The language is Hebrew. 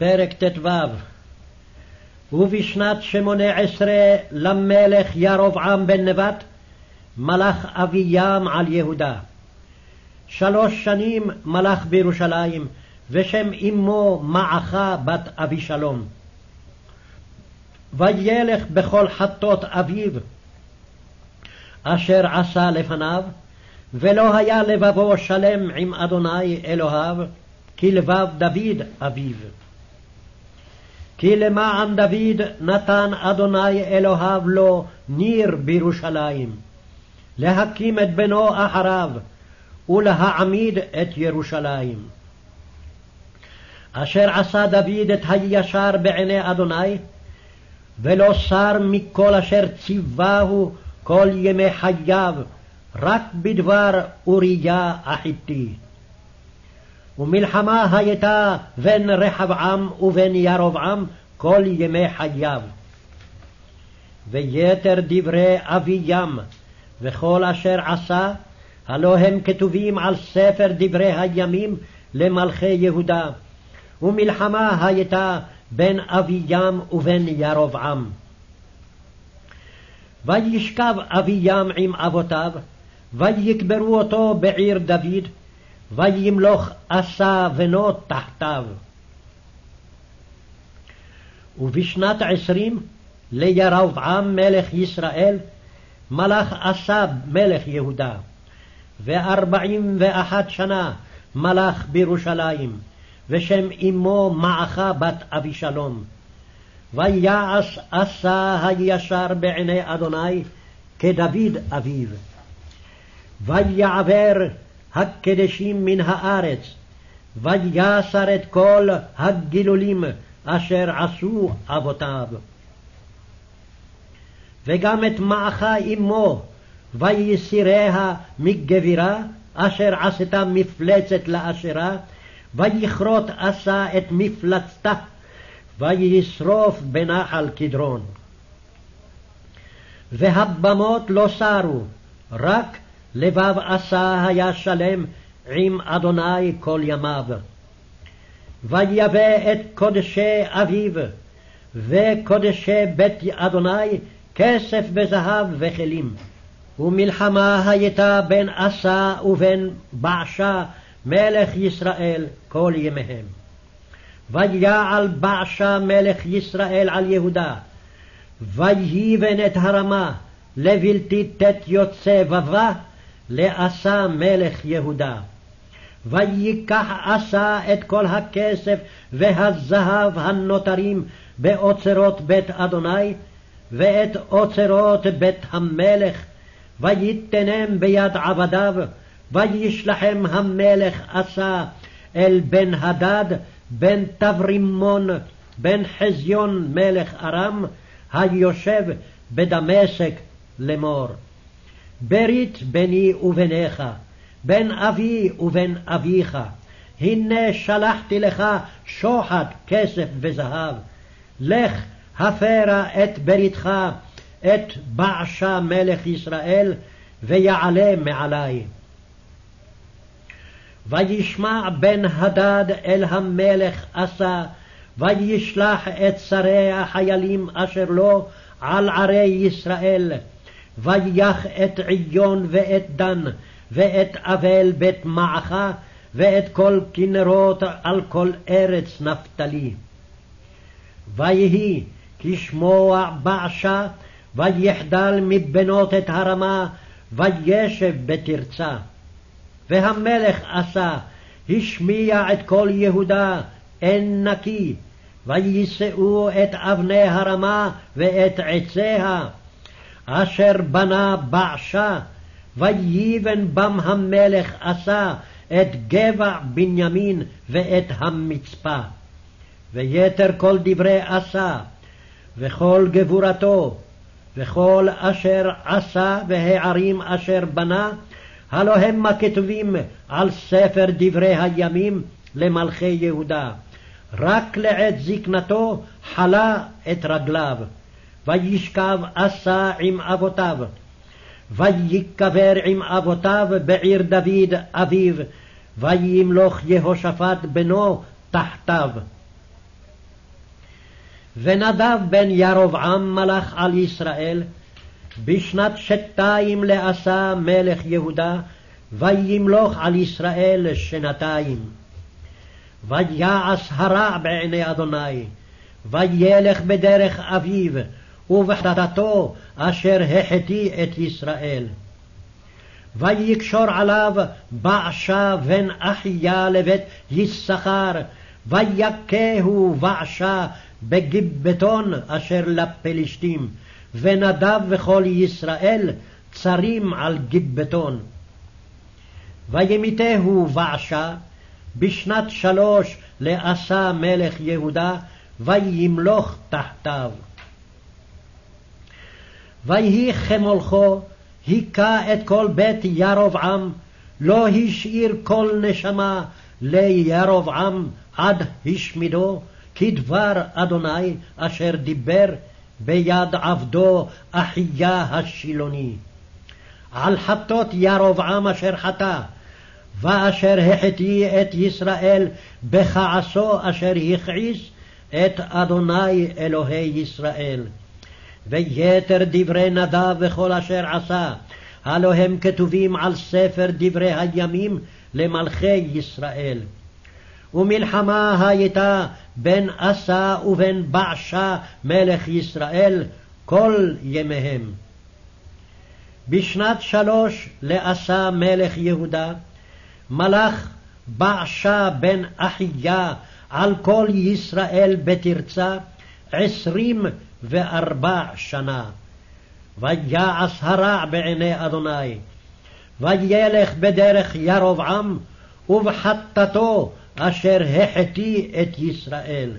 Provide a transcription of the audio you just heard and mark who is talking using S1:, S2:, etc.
S1: פרק ט"ו ובשנת שמונה עשרה למלך ירבעם בן נבט מלך אביים על יהודה. שלוש שנים מלך בירושלים, ושם אמו מעכה בת אבישלום. וילך בכל חטות אביו, אשר עשה לפניו, ולא היה לבבו שלם עם אדוני אלוהיו, כלבב דוד אביו. כי למען דוד נתן אדוני אלוהיו לו ניר בירושלים, להקים את בנו אחריו, ולהעמיד את ירושלים. אשר עשה דוד את הישר בעיני אדוני, ולא שר מכל אשר ציווהו כל ימי חייו, רק בדבר אוריה החיתי. ומלחמה הייתה בין רחבעם ובין ירבעם כל ימי חייו. ויתר דברי אביים וכל אשר עשה, הלא הם כתובים על ספר דברי הימים למלכי יהודה, ומלחמה הייתה בין אביים ובין ירבעם. וישכב אביים עם אבותיו, ויקברו אותו בעיר דוד, וימלוך עשה בנו תחתיו. ובשנת עשרים לירבעם מלך ישראל, מלך עשה מלך יהודה, וארבעים ואחת שנה מלך בירושלים, ושם אמו מעכה בת אבישלום. ויעש עשה הישר בעיני אדוני כדוד אביו. ויעבר הקדשים מן הארץ, ויסר את כל הגילולים אשר עשו אבותיו. וגם את מעכה אמו, ויסיריה מגבירה, אשר עשתה מפלצת לאשרה, ויכרות עשה את מפלצתה, וישרוף בנחל קדרון. והבמות לא סרו, רק לבב עשה היה שלם עם אדוני כל ימיו. ויבא את קודשי אביו, וקודשי בית אדוני, כסף וזהב וכלים. ומלחמה הייתה בין עשה ובין בעשה מלך ישראל כל ימיהם. ויעל בעשה מלך ישראל על יהודה, ויהיבן את הרמה לבלתי תת יוצא בבה, לעשה מלך יהודה. וייקח עשה את כל הכסף והזהב הנותרים באוצרות בית אדוני, ואת אוצרות בית המלך, ויתנם ביד עבדיו, וישלחם המלך עשה אל בן הדד, בן תברימון, בן חזיון מלך ארם, היושב בדמשק לאמור. ברית ביני וביניך, בין אבי ובין אביך. הנה שלחתי לך שוחד כסף וזהב. לך הפרה את בריתך, את בעשה מלך ישראל, ויעלה מעלי. וישמע בן הדד אל המלך עשה, וישלח את שרי החיילים אשר לו על ערי ישראל, ויח את עיון ואת דן, ואת אבל בית מעכה, ואת כל כנרות על כל ארץ נפתלי. ויהי כשמוע בעשה, ויחדל מבנות את הרמה, וישב בתרצה. והמלך עשה, השמיע את כל יהודה, אין נקי, ויישאו את אבני הרמה ואת עציה, אשר בנה בעשה, וייבן בם המלך עשה את גבע בנימין ואת המצפה. ויתר כל דברי עשה, וכל גבורתו, וכל אשר עשה והערים אשר בנה, הלא המה כתובים על ספר דברי הימים למלכי יהודה. רק לעת זקנתו חלה את רגליו. וישכב עשה עם אבותיו, ויקבר עם אבותיו בעיר דוד אביו, וימלוך יהושפט בנו תחתיו. ונדב בן ירבעם מלך על ישראל, בשנת שתיים לעשה מלך יהודה, וימלוך על ישראל שנתיים. ויעש הרע בעיני אדוני, וילך בדרך אביו, ובחטאתו אשר החטיא את ישראל. ויקשור עליו בעשה בן אחיה לבית יששכר, ויכהו בעשה בגיבטון אשר לפלשתים, ונדב וכל ישראל צרים על גיבטון. וימיתהו בעשה בשנת שלוש לעשה מלך יהודה, וימלוך תחתיו. ויהי כמולכו, היכה את כל בית ירבעם, לא השאיר כל נשמה לירבעם עד השמידו, כדבר אדוני אשר דיבר ביד עבדו אחיה השילוני. על חטות ירבעם אשר חטא, ואשר החטיא את ישראל בכעסו אשר הכעיס את אדוני אלוהי ישראל. ויתר דברי נדב וכל אשר עשה, הלא הם כתובים על ספר דברי הימים למלכי ישראל. ומלחמה הייתה בין אסא ובין בעשה מלך ישראל כל ימיהם. בשנת שלוש לאסא מלך יהודה, מלך בעשה בן אחיה על כל ישראל בתרצה עשרים וארבע שנה. ויעש הרע בעיני אדוני, וילך בדרך ירבעם ובחטאתו אשר החטיא את ישראל.